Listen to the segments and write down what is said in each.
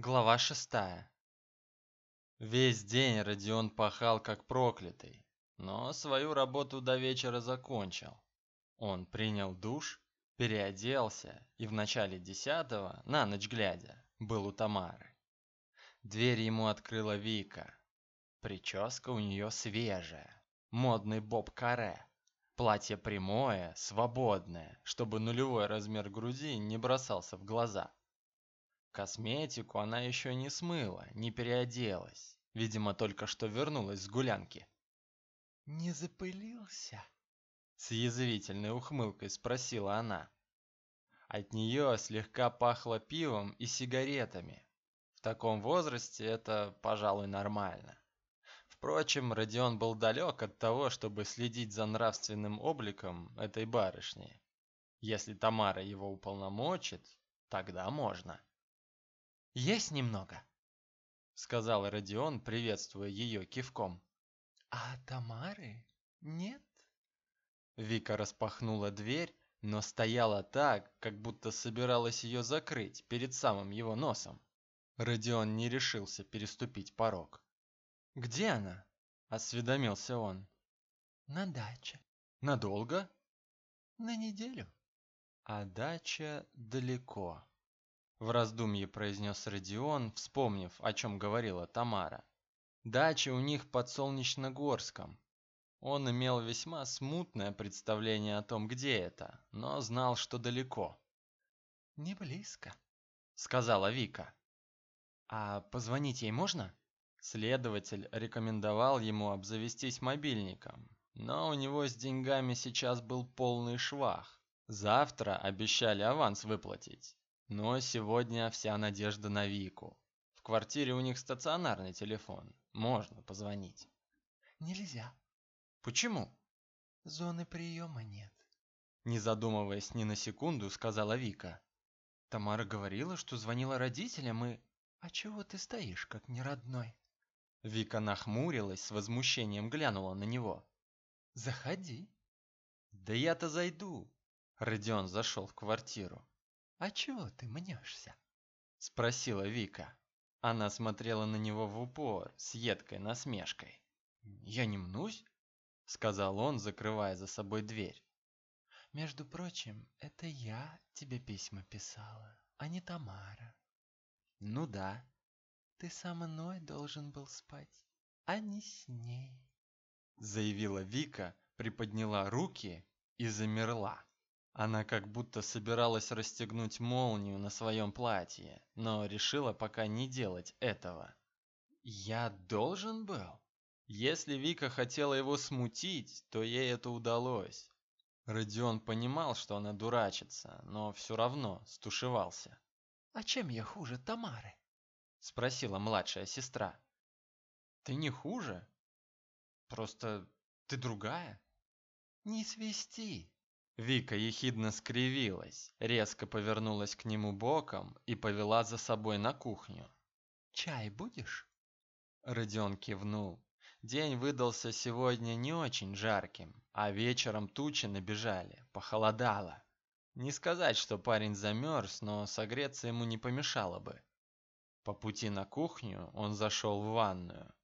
Глава шестая. Весь день Родион пахал как проклятый, но свою работу до вечера закончил. Он принял душ, переоделся и в начале десятого, на ночь глядя, был у Тамары. Дверь ему открыла Вика. Прическа у нее свежая, модный боб-каре. Платье прямое, свободное, чтобы нулевой размер груди не бросался в глаза. Косметику она еще не смыла, не переоделась. Видимо, только что вернулась с гулянки. «Не запылился?» С язвительной ухмылкой спросила она. От нее слегка пахло пивом и сигаретами. В таком возрасте это, пожалуй, нормально. Впрочем, Родион был далек от того, чтобы следить за нравственным обликом этой барышни. Если Тамара его уполномочит, тогда можно. Есть немного, сказал Родион, приветствуя ее кивком. А Тамары нет? Вика распахнула дверь, но стояла так, как будто собиралась ее закрыть перед самым его носом. Родион не решился переступить порог. «Где она?» – осведомился он. «На даче». «Надолго?» «На неделю». «А дача далеко». В раздумье произнес Родион, вспомнив, о чем говорила Тамара. Дача у них под Солнечногорском. Он имел весьма смутное представление о том, где это, но знал, что далеко. «Не близко», — сказала Вика. «А позвонить ей можно?» Следователь рекомендовал ему обзавестись мобильником, но у него с деньгами сейчас был полный швах. Завтра обещали аванс выплатить. Но сегодня вся надежда на Вику. В квартире у них стационарный телефон. Можно позвонить. Нельзя. Почему? Зоны приема нет. Не задумываясь ни на секунду, сказала Вика. Тамара говорила, что звонила родителям и... А чего ты стоишь, как неродной? Вика нахмурилась, с возмущением глянула на него. Заходи. Да я-то зайду. Родион зашел в квартиру. «А чего ты мнешься?» – спросила Вика. Она смотрела на него в упор с едкой насмешкой. «Я не мнусь?» – сказал он, закрывая за собой дверь. «Между прочим, это я тебе письма писала, а не Тамара». «Ну да». «Ты со мной должен был спать, а не с ней», – заявила Вика, приподняла руки и замерла. Она как будто собиралась расстегнуть молнию на своем платье, но решила пока не делать этого. Я должен был? Если Вика хотела его смутить, то ей это удалось. Родион понимал, что она дурачится, но все равно стушевался. «А чем я хуже Тамары?» – спросила младшая сестра. «Ты не хуже? Просто ты другая?» «Не свисти!» Вика ехидно скривилась, резко повернулась к нему боком и повела за собой на кухню. «Чай будешь?» Родион кивнул. День выдался сегодня не очень жарким, а вечером тучи набежали, похолодало. Не сказать, что парень замерз, но согреться ему не помешало бы. По пути на кухню он зашел в ванную.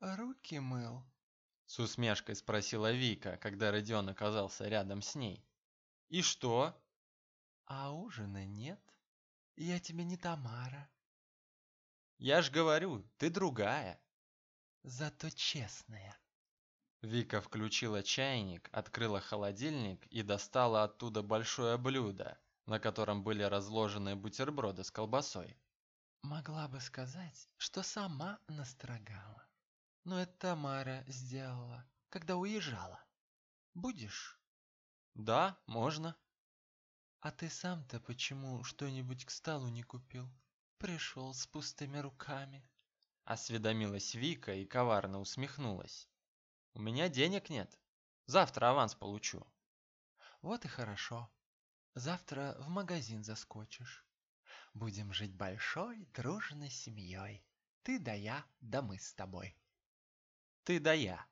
«Руки мыл», с усмешкой спросила Вика, когда Родион оказался рядом с ней. И что? А ужина нет? Я тебе не Тамара. Я ж говорю, ты другая. Зато честная. Вика включила чайник, открыла холодильник и достала оттуда большое блюдо, на котором были разложены бутерброды с колбасой. Могла бы сказать, что сама настрогала. Но это Тамара сделала, когда уезжала. Будешь? Да, можно. А ты сам-то почему что-нибудь к столу не купил? Пришел с пустыми руками. Осведомилась Вика и коварно усмехнулась. У меня денег нет. Завтра аванс получу. Вот и хорошо. Завтра в магазин заскочишь. Будем жить большой, дружной семьей. Ты да я, да мы с тобой. Ты да я.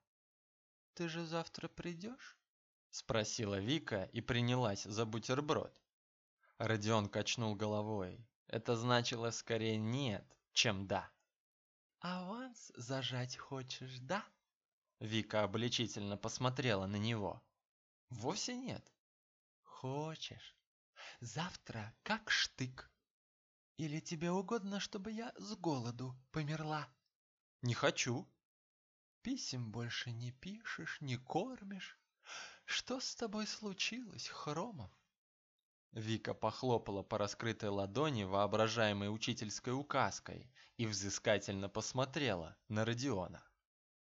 Ты же завтра придешь? Спросила Вика и принялась за бутерброд. Родион качнул головой. Это значило скорее «нет», чем «да». «Аванс зажать хочешь, да?» Вика обличительно посмотрела на него. «Вовсе нет». «Хочешь. Завтра как штык. Или тебе угодно, чтобы я с голоду померла?» «Не хочу». «Писем больше не пишешь, не кормишь. Что с тобой случилось, Хромов?» Вика похлопала по раскрытой ладони воображаемой учительской указкой и взыскательно посмотрела на Родиона.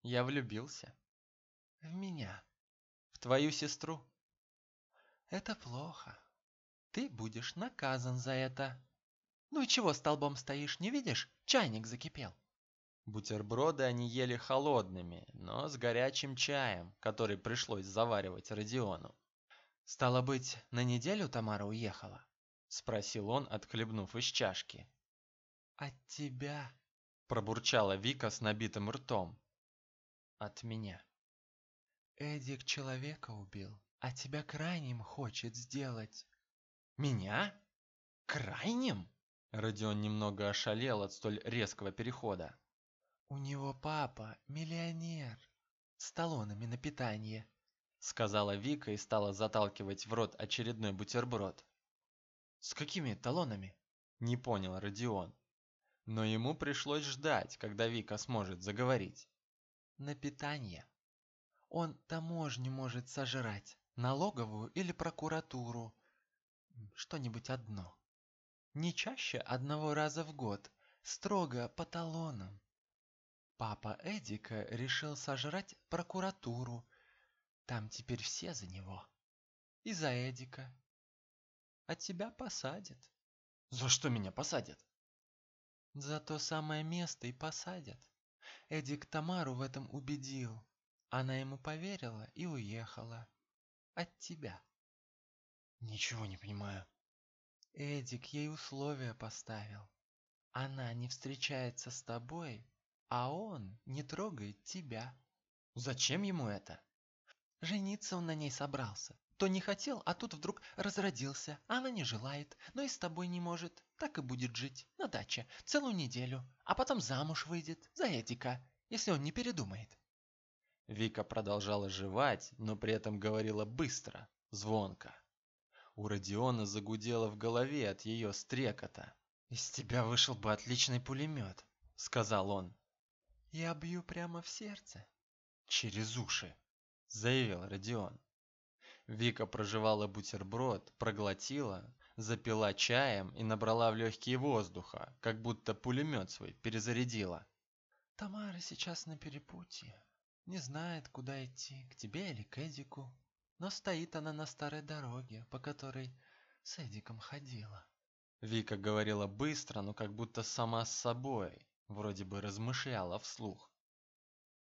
Я влюбился. В меня. В твою сестру. Это плохо. Ты будешь наказан за это. Ну и чего столбом стоишь, не видишь? Чайник закипел. Бутерброды они ели холодными, но с горячим чаем, который пришлось заваривать Родиону. «Стало быть, на неделю Тамара уехала?» – спросил он, отхлебнув из чашки. «От тебя», – пробурчала Вика с набитым ртом. «От меня». «Эдик человека убил, а тебя крайним хочет сделать». «Меня? Крайним?» Родион немного ошалел от столь резкого перехода. «У него папа миллионер, с талонами на питание сказала Вика и стала заталкивать в рот очередной бутерброд. С какими талонами? Не понял Родион. Но ему пришлось ждать, когда Вика сможет заговорить. На питание. Он таможню может сожрать, налоговую или прокуратуру. Что-нибудь одно. Не чаще одного раза в год, строго по талонам. Папа Эдика решил сожрать прокуратуру, там теперь все за него. И за Эдика. А тебя посадят. За что меня посадят? За то самое место и посадят. Эдик Тамару в этом убедил. Она ему поверила и уехала. От тебя. Ничего не понимаю. Эдик ей условия поставил. Она не встречается с тобой, а он не трогает тебя. Зачем ему это? Жениться он на ней собрался. То не хотел, а тут вдруг разродился. Она не желает, но и с тобой не может. Так и будет жить на даче целую неделю, а потом замуж выйдет за Эдика, если он не передумает. Вика продолжала жевать, но при этом говорила быстро, звонко. У Родиона загудело в голове от ее стрекота. «Из тебя вышел бы отличный пулемет», — сказал он. «Я бью прямо в сердце». «Через уши», заявил Родион. Вика прожевала бутерброд, проглотила, запила чаем и набрала в легкие воздуха, как будто пулемет свой перезарядила. Тамара сейчас на перепутье. Не знает, куда идти, к тебе или к Эдику. Но стоит она на старой дороге, по которой с Эдиком ходила. Вика говорила быстро, но как будто сама с собой, вроде бы размышляла вслух.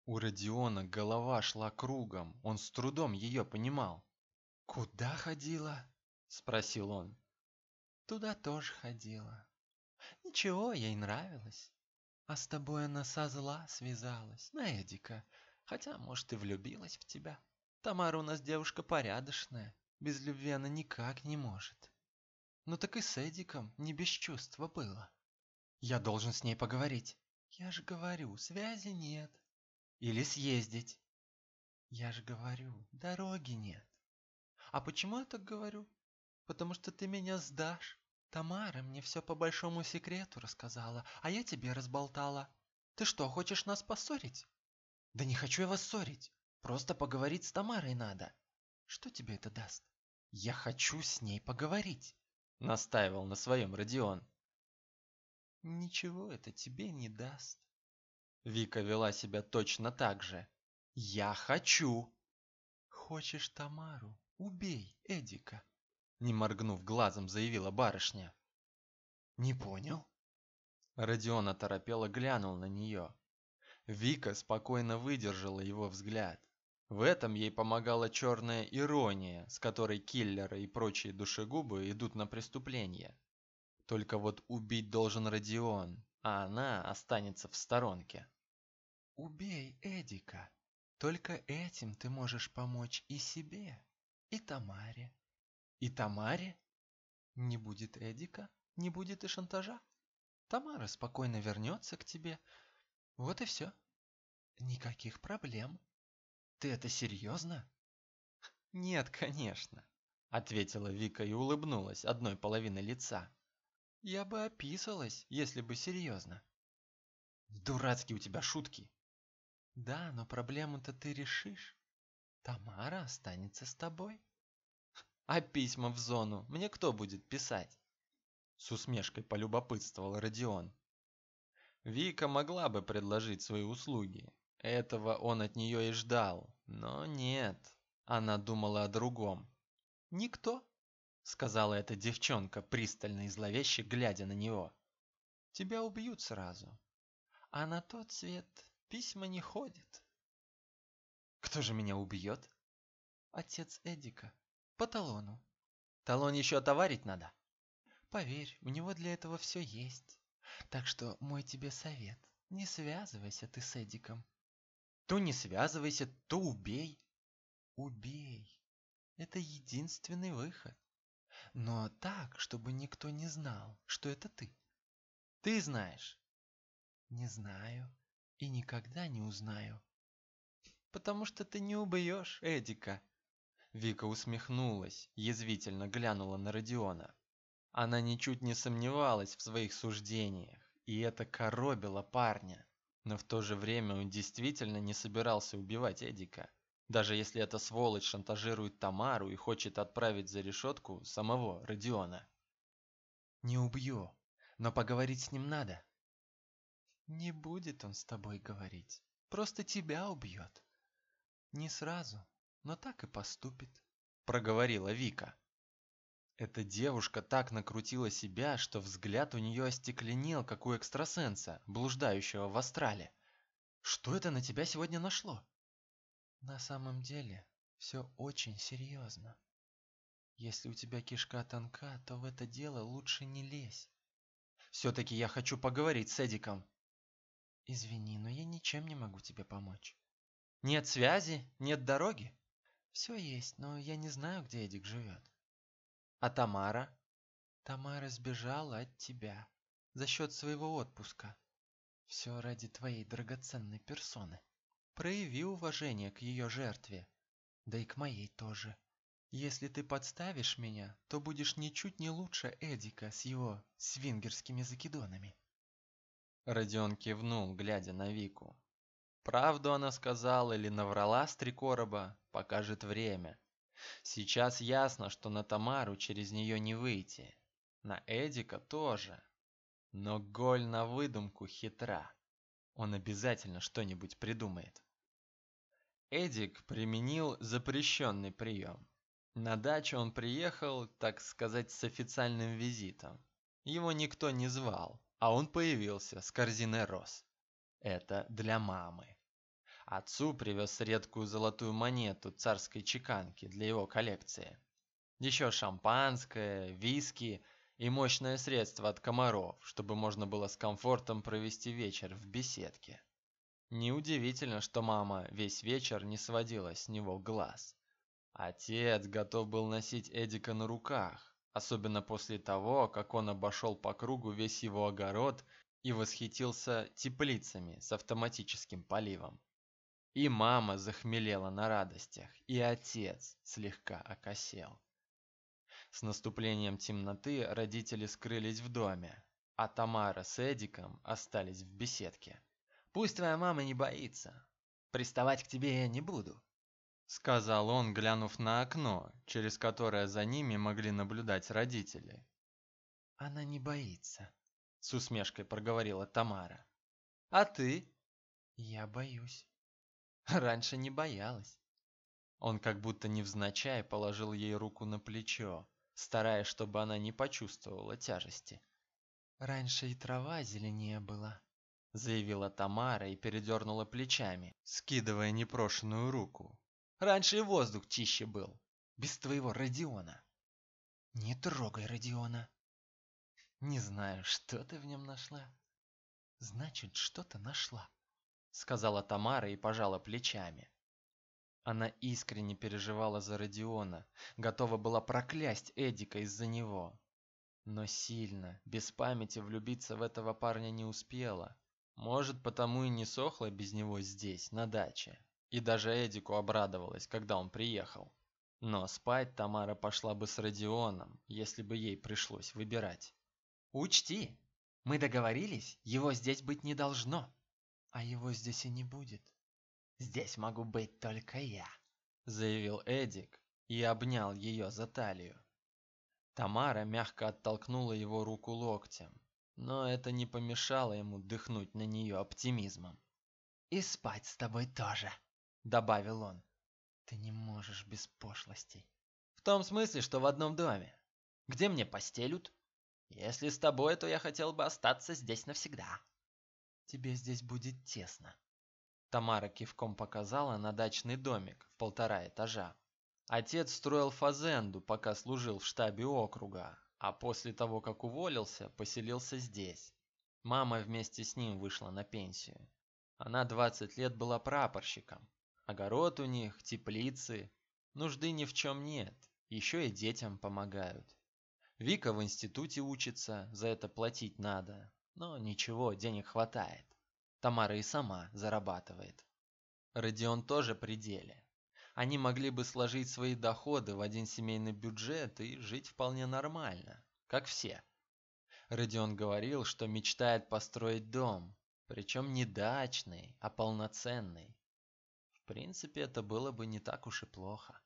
У Родиона голова шла кругом, он с трудом ее понимал. «Куда ходила?» – спросил он. «Туда тоже ходила. Ничего, ей нравилось. А с тобой она со зла связалась, на Эдика, хотя, может, и влюбилась в тебя. Тамара у нас девушка порядочная, без любви она никак не может. Ну так и с Эдиком не без чувства было. Я должен с ней поговорить. Я же говорю, связи нет. Или съездить. Я же говорю, дороги нет. А почему я так говорю? Потому что ты меня сдашь. Тамара мне все по большому секрету рассказала, а я тебе разболтала. Ты что, хочешь нас поссорить? Да не хочу я вас ссорить. Просто поговорить с Тамарой надо. Что тебе это даст? Я хочу с ней поговорить, настаивал на своем Родион. Ничего это тебе не даст. Вика вела себя точно так же. «Я хочу!» «Хочешь Тамару? Убей Эдика!» Не моргнув глазом, заявила барышня. «Не понял?» Родион оторопело глянул на нее. Вика спокойно выдержала его взгляд. В этом ей помогала черная ирония, с которой киллеры и прочие душегубы идут на преступление. Только вот убить должен Родион, а она останется в сторонке. «Убей Эдика. Только этим ты можешь помочь и себе, и Тамаре». «И Тамаре?» «Не будет Эдика, не будет и шантажа. Тамара спокойно вернется к тебе. Вот и все. Никаких проблем. Ты это серьезно? Нет, конечно, ответила Вика и улыбнулась одной половиной лица. Я бы описалась, если бы серьезно. Дурацкие у тебя шутки. Да, но проблему-то ты решишь. Тамара останется с тобой. А письма в зону мне кто будет писать? С усмешкой полюбопытствовал Родион. Вика могла бы предложить свои услуги. Этого он от нее и ждал. Но нет, она думала о другом. «Никто», — сказала эта девчонка, пристально и зловеще глядя на него. «Тебя убьют сразу. А на тот свет письма не ходят». «Кто же меня убьет?» «Отец Эдика. По талону». «Талон еще отоварить надо?» Поверь, у него для этого все есть. Так что мой тебе совет. Не связывайся ты с Эдиком. То не связывайся, то убей. Убей. Это единственный выход. Но так, чтобы никто не знал, что это ты. Ты знаешь. Не знаю и никогда не узнаю. Потому что ты не убьешь Эдика. Вика усмехнулась, язвительно глянула на Родиона. Она ничуть не сомневалась в своих суждениях, и это коробило парня. Но в то же время он действительно не собирался убивать Эдика, даже если эта сволочь шантажирует Тамару и хочет отправить за решетку самого Родиона. «Не убью, но поговорить с ним надо». «Не будет он с тобой говорить, просто тебя убьет». «Не сразу, но так и поступит», — проговорила Вика. Эта девушка так накрутила себя, что взгляд у нее остекленел, как у экстрасенса, блуждающего в астрале. Что это на тебя сегодня нашло? На самом деле, все очень серьезно. Если у тебя кишка тонка, то в это дело лучше не лезь. Все-таки я хочу поговорить с Эдиком. Извини, но я ничем не могу тебе помочь. Нет связи, нет дороги? Все есть, но я не знаю, где Эдик живет. А Тамара? Тамара сбежала от тебя за счет своего отпуска. Все ради твоей драгоценной персоны. Прояви уважение к ее жертве, да и к моей тоже. Если ты подставишь меня, то будешь ничуть не лучше Эдика с его свингерскими закидонами. Родион кивнул, глядя на Вику. Правду она сказала или наврала с три короба, покажет время. Сейчас ясно, что на Тамару через нее не выйти. На Эдика тоже. Но Голь на выдумку хитра. Он обязательно что-нибудь придумает. Эдик применил запрещенный прием. На дачу он приехал, так сказать, с официальным визитом. Его никто не звал, а он появился с корзиной роз. Это для мамы. Отцу привез редкую золотую монету царской чеканки для его коллекции. Еще шампанское, виски и мощное средство от комаров, чтобы можно было с комфортом провести вечер в беседке. Неудивительно, что мама весь вечер не сводила с него глаз. Отец готов был носить Эдика на руках, особенно после того, как он обошел по кругу весь его огород и восхитился теплицами с автоматическим поливом. И мама захмелела на радостях, и отец слегка окосел. С наступлением темноты родители скрылись в доме, а Тамара с Эдиком остались в беседке. «Пусть твоя мама не боится. Приставать к тебе я не буду», — сказал он, глянув на окно, через которое за ними могли наблюдать родители. «Она не боится», — с усмешкой проговорила Тамара. «А ты?» «Я боюсь». Раньше не боялась. Он как будто невзначай положил ей руку на плечо, стараясь, чтобы она не почувствовала тяжести. «Раньше и трава зеленее была», — заявила Тамара и передернула плечами, скидывая непрошенную руку. «Раньше и воздух чище был, без твоего Родиона». «Не трогай Родиона». «Не знаю, что ты в нем нашла». «Значит, что-то нашла» сказала Тамара и пожала плечами. Она искренне переживала за Родиона, готова была проклясть Эдика из-за него. но сильно, без памяти влюбиться в этого парня не успела. Может, потому и не сохла без него здесь, на даче. И даже Эдику обрадовалась, когда он приехал. Но спать Тамара пошла бы с Родионом, если бы ей пришлось выбирать. «Учти, мы договорились, его здесь быть не должно. А его здесь и не будет. Здесь могу быть только я», — заявил Эдик и обнял ее за талию. Тамара мягко оттолкнула его руку локтем, но это не помешало ему дыхнуть на нее оптимизмом. «И спать с тобой тоже», — добавил он. «Ты не можешь без пошлостей». «В том смысле, что в одном доме. Где мне постелют? Если с тобой, то я хотел бы остаться здесь навсегда». «Тебе здесь будет тесно». Тамара кивком показала на дачный домик в полтора этажа. Отец строил фазенду, пока служил в штабе округа, а после того, как уволился, поселился здесь. Мама вместе с ним вышла на пенсию. Она 20 лет была прапорщиком. Огород у них, теплицы. Нужды ни в чем нет. Еще и детям помогают. Вика в институте учится, за это платить надо. Но ничего, денег хватает. Тамара и сама зарабатывает. Родион тоже при деле они могли бы сложить свои доходы в один семейный бюджет и жить вполне нормально, как все. Родион говорил, что мечтает построить дом, причем не дачный, а полноценный. В принципе, это было бы не так уж и плохо.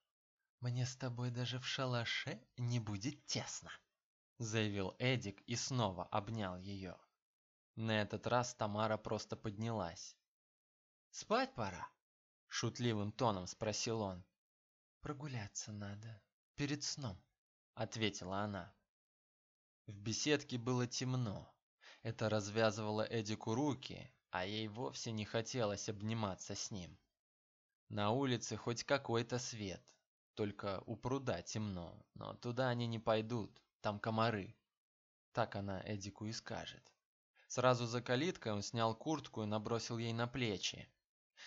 «Мне с тобой даже в шалаше не будет тесно», — заявил Эдик и снова обнял ее. На этот раз Тамара просто поднялась. «Спать пора», шутливым тоном спросил он. Прогуляться надо перед сном, ответила она. В беседке было темно. Это развязывало Эдику руки, а ей вовсе не хотелось обниматься с ним. На улице хоть какой-то свет, только у пруда темно, но туда они не пойдут, там комары. Так она Эдику и скажет. Сразу за калиткой он снял куртку и набросил ей на плечи.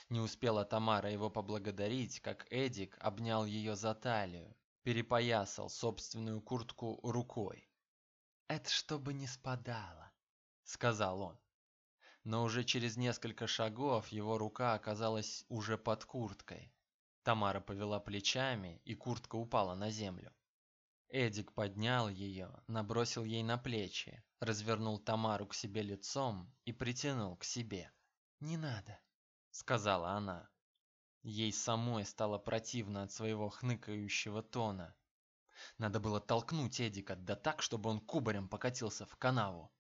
Не успела Тамара его поблагодарить, как Эдик обнял ее за талию, перепоясал собственную куртку рукой. «Это чтобы не спадало», — сказал он. Но уже через несколько шагов его рука оказалась уже под курткой. Тамара повела плечами, и куртка упала на землю. Эдик поднял ее, набросил ей на плечи, развернул Тамару к себе лицом и притянул к себе. «Не надо», сказала она. Ей самой стало противно от своего хныкающего тона. Надо было толкнуть Эдика, да так, чтобы он кубарем покатился в канаву.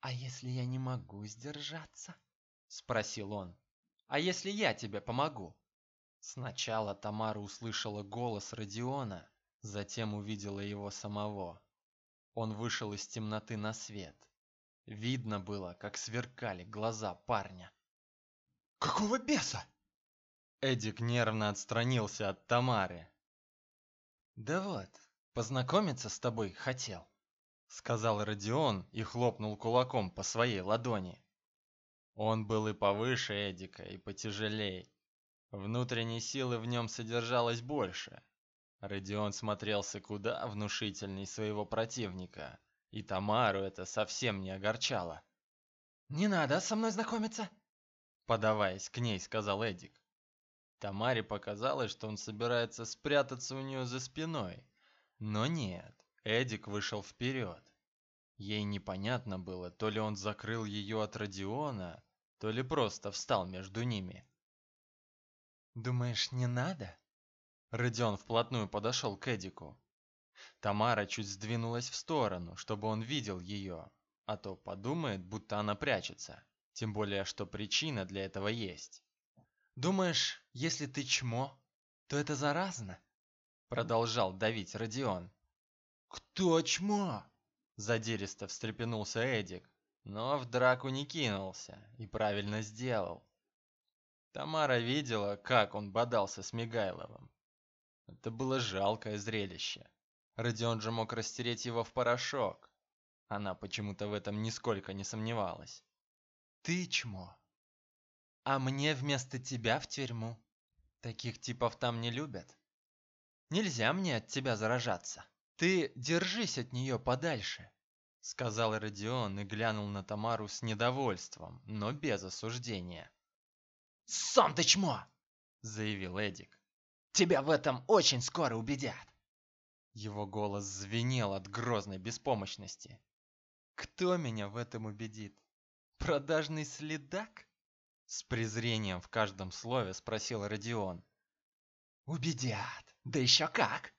«А если я не могу сдержаться?» – спросил он. «А если я тебе помогу?» Сначала Тамара услышала голос Родиона, затем увидела его самого. Он вышел из темноты на свет. Видно было, как сверкали глаза парня. Какого беса? Эдик нервно отстранился от Тамары. Да вот, познакомиться с тобой хотел, сказал Родион и хлопнул кулаком по своей ладони. Он был и повыше Эдика, и потяжелей. Внутренней силы в нем содержалось больше. Родион смотрелся куда внушительней своего противника, и Тамару это совсем не огорчало. «Не надо со мной знакомиться!» подаваясь к ней, сказал Эдик. Тамаре показалось, что он собирается спрятаться у нее за спиной. Но нет, Эдик вышел вперед. Ей непонятно было, то ли он закрыл ее от Родиона, то ли просто встал между ними. «Думаешь, не надо?» Родион вплотную подошел к Эдику. Тамара чуть сдвинулась в сторону, чтобы он видел ее, а то подумает, будто она прячется. Тем более, что причина для этого есть. «Думаешь, если ты чмо, то это заразно?» Продолжал давить Родион. «Кто чмо?» Задиристо встрепенулся Эдик, но в драку не кинулся и правильно сделал. Тамара видела, как он бодался с Мигайловым. Это было жалкое зрелище. Родион же мог растереть его в порошок. Она почему-то в этом нисколько не сомневалась. Ты чмо. А мне вместо тебя в тюрьму. Таких типов там не любят. Нельзя мне от тебя заражаться. Ты держись от нее подальше. сказал Родион и глянул на Тамару с недовольством, но без осуждения. «Сам ты чмо!» – заявил Эдик. «Тебя в этом очень скоро убедят!» Его голос звенел от грозной беспомощности. «Кто меня в этом убедит? Продажный следак?» С презрением в каждом слове спросил Родион. «Убедят! Да еще как!»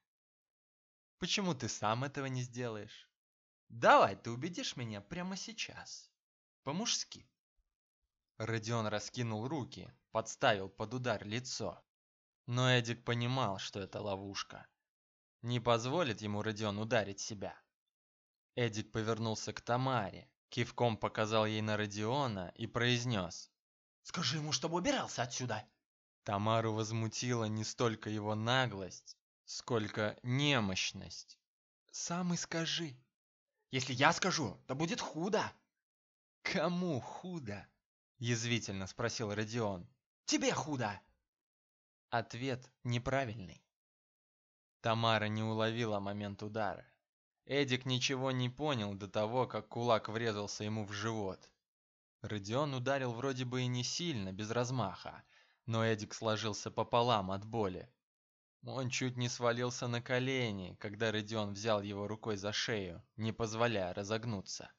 «Почему ты сам этого не сделаешь? Давай, ты убедишь меня прямо сейчас. По-мужски». Родион раскинул руки, подставил под удар лицо. Но Эдик понимал, что это ловушка. Не позволит ему Родион ударить себя. Эдик повернулся к Тамаре, кивком показал ей на Родиона и произнес. «Скажи ему, чтобы убирался отсюда!» Тамару возмутила не столько его наглость, сколько немощность. «Сам и скажи!» «Если я скажу, то будет худо!» «Кому худо?» – язвительно спросил Родион. «Тебе худо!» Ответ неправильный. Тамара не уловила момент удара. Эдик ничего не понял до того, как кулак врезался ему в живот. Родион ударил вроде бы и не сильно, без размаха, но Эдик сложился пополам от боли. Он чуть не свалился на колени, когда Родион взял его рукой за шею, не позволяя разогнуться.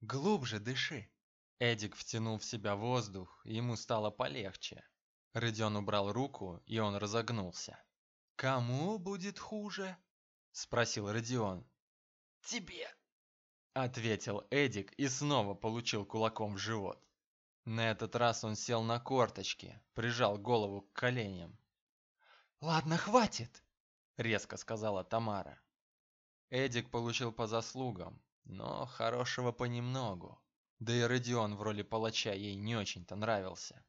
«Глубже дыши!» Эдик втянул в себя воздух, и ему стало полегче. Родион убрал руку, и он разогнулся. «Кому будет хуже?» – спросил Родион. «Тебе!» – ответил Эдик и снова получил кулаком в живот. На этот раз он сел на корточки, прижал голову к коленям. «Ладно, хватит!» – резко сказала Тамара. Эдик получил по заслугам, но хорошего понемногу. Да и Родион в роли палача ей не очень-то нравился.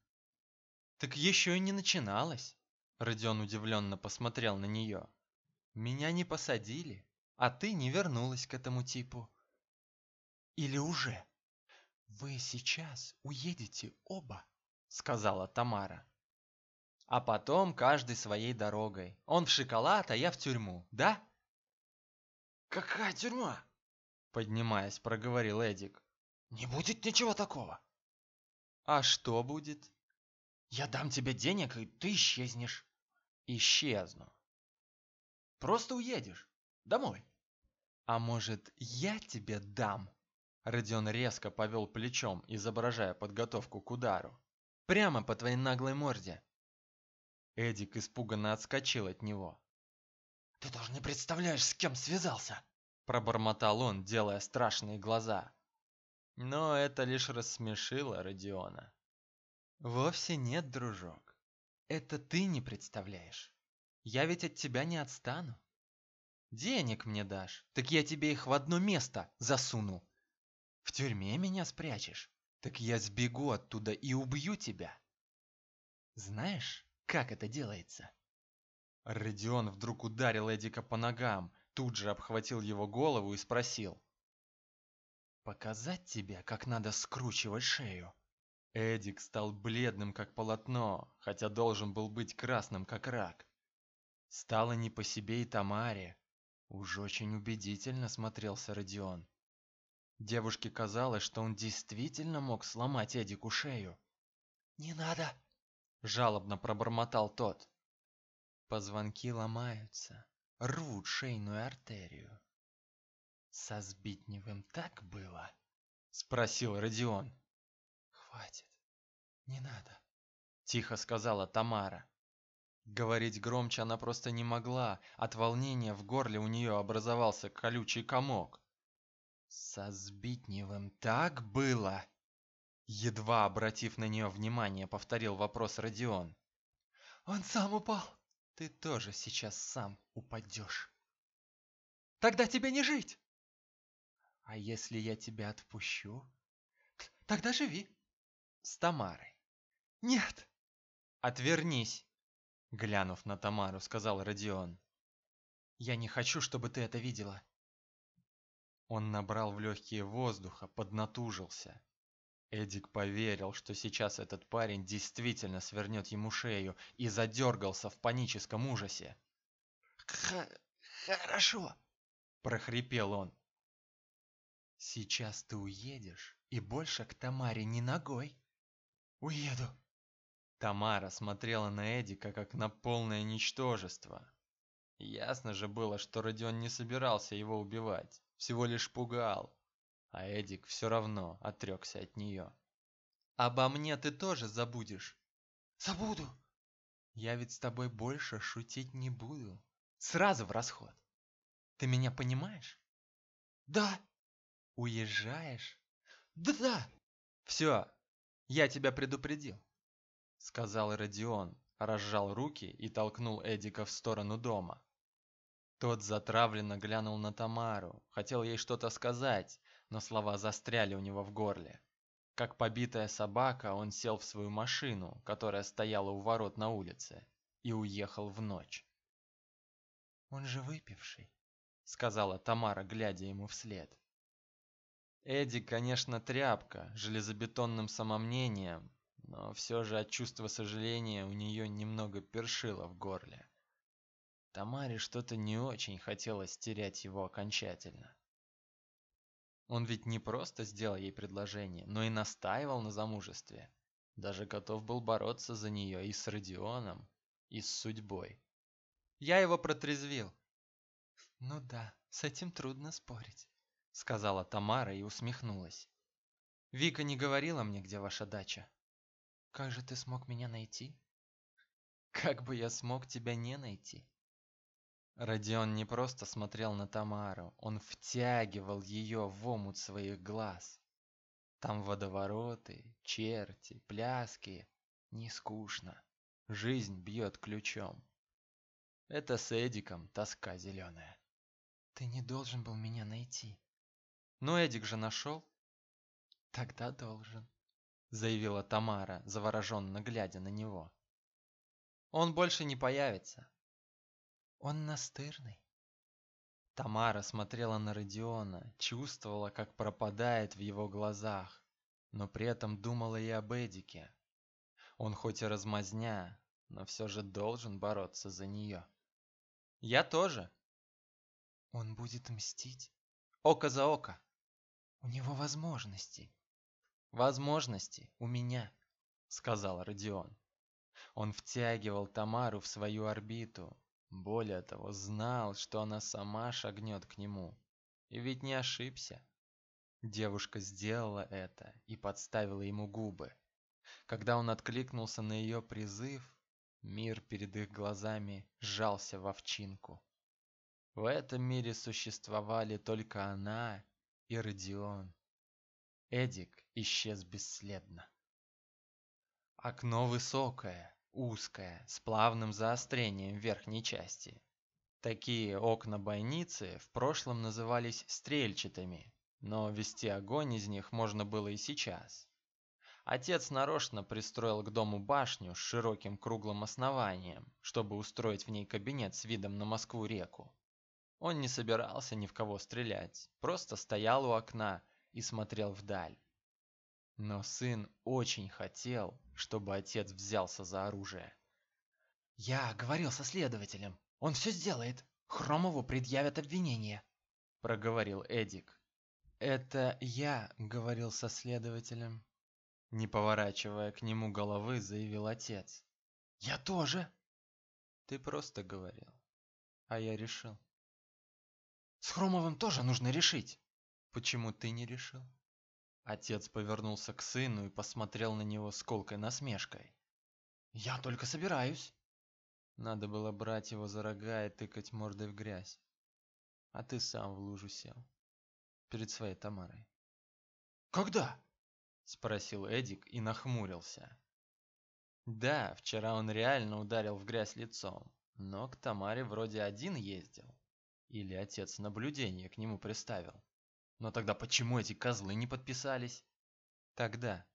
«Так еще и не начиналось!» Родион удивленно посмотрел на нее. «Меня не посадили, а ты не вернулась к этому типу». «Или уже?» «Вы сейчас уедете оба», — сказала Тамара. «А потом каждый своей дорогой. Он в шоколад, а я в тюрьму, да?» «Какая тюрьма?» Поднимаясь, проговорил Эдик. «Не будет ничего такого». «А что будет?» «Я дам тебе денег, и ты исчезнешь». «Исчезну». «Просто уедешь. Домой». «А может, я тебе дам?» Родион резко повел плечом, изображая подготовку к удару. «Прямо по твоей наглой морде!» Эдик испуганно отскочил от него. «Ты даже не представляешь, с кем связался!» Пробормотал он, делая страшные глаза. Но это лишь рассмешило Родиона. «Вовсе нет, дружок. Это ты не представляешь. Я ведь от тебя не отстану. Денег мне дашь, так я тебе их в одно место засуну. В тюрьме меня спрячешь? Так я сбегу оттуда и убью тебя. Знаешь, как это делается?» Родион вдруг ударил Эдика по ногам, тут же обхватил его голову и спросил. «Показать тебе, как надо скручивать шею?» Эдик стал бледным, как полотно, хотя должен был быть красным, как рак. Стало не по себе и Тамаре. Уж очень убедительно смотрелся Родион. Девушке казалось, что он действительно мог сломать Эдику шею. «Не надо!» – жалобно пробормотал тот. Позвонки ломаются, рвут шейную артерию. «Со Сбитневым так было?» – спросил Родион. «Хватит, не надо», – тихо сказала Тамара. Говорить громче она просто не могла, от волнения в горле у нее образовался колючий комок. Со Сбитневым так было? Едва обратив на нее внимание, повторил вопрос Родион. Он сам упал. Ты тоже сейчас сам упадешь. Тогда тебе не жить. А если я тебя отпущу? Тогда живи. С Тамарой. Нет. Отвернись. Глянув на Тамару, сказал Родион. Я не хочу, чтобы ты это видела. Он набрал в легкие воздуха, поднатужился. Эдик поверил, что сейчас этот парень действительно свернет ему шею и задергался в паническом ужасе. «Хорошо», – прохрипел он. Сейчас ты уедешь и больше к Тамаре не ногой. Уеду. Тамара смотрела на Эдика как на полное ничтожество. Ясно же было, что Родион не собирался его убивать, всего лишь пугал. А Эдик все равно отрекся от нее. «Обо мне ты тоже забудешь?» Забуду. «Я ведь с тобой больше шутить не буду. Сразу в расход. Ты меня понимаешь?» Да. «Уезжаешь?» Да-да. «Все, я тебя предупредил», — сказал Родион, разжал руки и толкнул Эдика в сторону дома. Тот затравленно глянул на Тамару, хотел ей что-то сказать, но слова застряли у него в горле. Как побитая собака, он сел в свою машину, которая стояла у ворот на улице, и уехал в ночь. «Он же выпивший», — сказала Тамара, глядя ему вслед. Эдди, конечно, тряпка, железобетонным самомнением, но все же от чувства сожаления у нее немного першило в горле. Тамаре что-то не очень хотелось терять его окончательно. Он ведь не просто сделал ей предложение, но и настаивал на замужестве. Даже готов был бороться за нее и с Родионом, и с судьбой. Я его протрезвил. «Ну да, с этим трудно спорить», — сказала Тамара и усмехнулась. «Вика не говорила мне, где ваша дача». «Как же ты смог меня найти?» «Как бы я смог тебя не найти?» Родион не просто смотрел на Тамару, он втягивал ее в омут своих глаз. Там водовороты, черти, пляски. Не скучно. Жизнь бьет ключом. Это с Эдиком тоска зеленая. Ты не должен был меня найти. Но Эдик же нашел. Тогда должен, заявила Тамара, завороженно глядя на него. Он больше не появится. Он настырный. Тамара смотрела на Родиона, чувствовала, как пропадает в его глазах, но при этом думала и об Эдике. Он хоть и размазня, но все же должен бороться за нее. Я тоже. Он будет мстить. Око за око. У него возможности. Возможности у меня, сказал Родион. Он втягивал Тамару в свою орбиту, более того, знал, что она сама шагнет к нему. И ведь не ошибся. Девушка сделала это и подставила ему губы. Когда он откликнулся на ее призыв, мир перед их глазами сжался в овчинку. В этом мире существовали только она и Родион. Эдик исчез бесследно. Окно высокое, узкая, с плавным заострением верхней части. Такие окна бойницы в прошлом назывались стрельчатыми, но вести огонь из них можно было и сейчас. Отец нарочно пристроил к дому башню с широким круглым основанием, чтобы устроить в ней кабинет с видом на Москву-реку. Он не собирался ни в кого стрелять, просто стоял у окна и смотрел вдаль. Но сын очень хотел, чтобы отец взялся за оружие. «Я говорил со следователем. Он все сделает. Хромову предъявят обвинение», — проговорил Эдик. «Это я говорил со следователем», — не поворачивая к нему головы, заявил отец. «Я тоже». «Ты просто говорил, а я решил». «С Хромовым тоже нужно решить». «Почему ты не решил?» Отец повернулся к сыну и посмотрел на него с колкой насмешкой. «Я только собираюсь». Надо было брать его за рога и тыкать мордой в грязь. А ты сам в лужу сел. Перед своей Тамарой. «Когда?» Спросил Эдик и нахмурился. Да, вчера он реально ударил в грязь лицом, но к Тамаре вроде один ездил. Или отец наблюдение к нему приставил. Но тогда почему эти козлы не подписались? Тогда,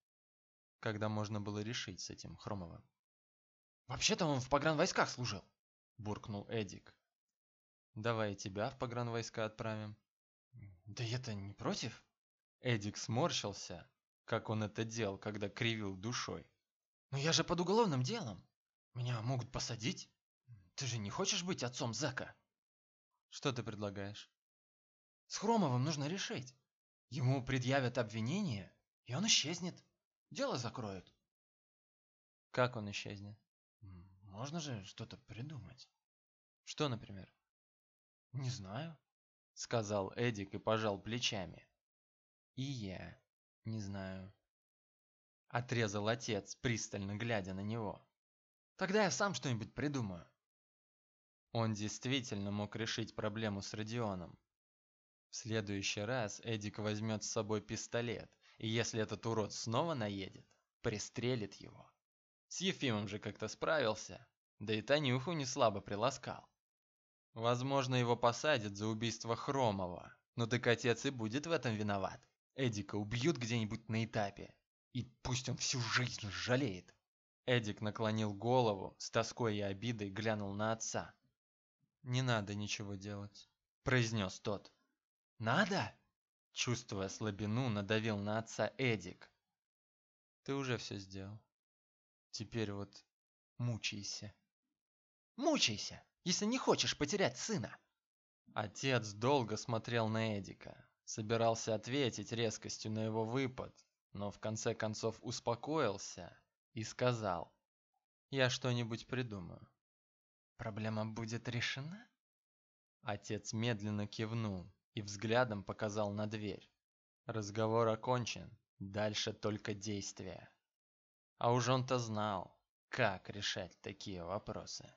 когда можно было решить с этим Хромовым. «Вообще-то он в погранвойсках служил», – буркнул Эдик. «Давай тебя в погранвойска отправим». «Да я-то не против». Эдик сморщился, как он это делал, когда кривил душой. «Но я же под уголовным делом. Меня могут посадить. Ты же не хочешь быть отцом Зака?» «Что ты предлагаешь?» С Хромовым нужно решить. Ему предъявят обвинение, и он исчезнет. Дело закроют. Как он исчезнет? Можно же что-то придумать. Что, например? Не знаю, сказал Эдик и пожал плечами. И я не знаю. Отрезал отец, пристально глядя на него. Тогда я сам что-нибудь придумаю. Он действительно мог решить проблему с Родионом. В следующий раз Эдик возьмет с собой пистолет, и если этот урод снова наедет, пристрелит его. С Ефимом же как-то справился, да и Танюху не слабо приласкал. Возможно, его посадят за убийство Хромова, но так отец и будет в этом виноват. Эдика убьют где-нибудь на этапе, и пусть он всю жизнь жалеет. Эдик наклонил голову, с тоской и обидой глянул на отца. «Не надо ничего делать», – произнес тот. «Надо?» – чувствуя слабину, надавил на отца Эдик. «Ты уже все сделал. Теперь вот мучайся». «Мучайся, если не хочешь потерять сына!» Отец долго смотрел на Эдика, собирался ответить резкостью на его выпад, но в конце концов успокоился и сказал, «Я что-нибудь придумаю». «Проблема будет решена?» Отец медленно кивнул и взглядом показал на дверь. Разговор окончен, дальше только действия. А уж он-то знал, как решать такие вопросы.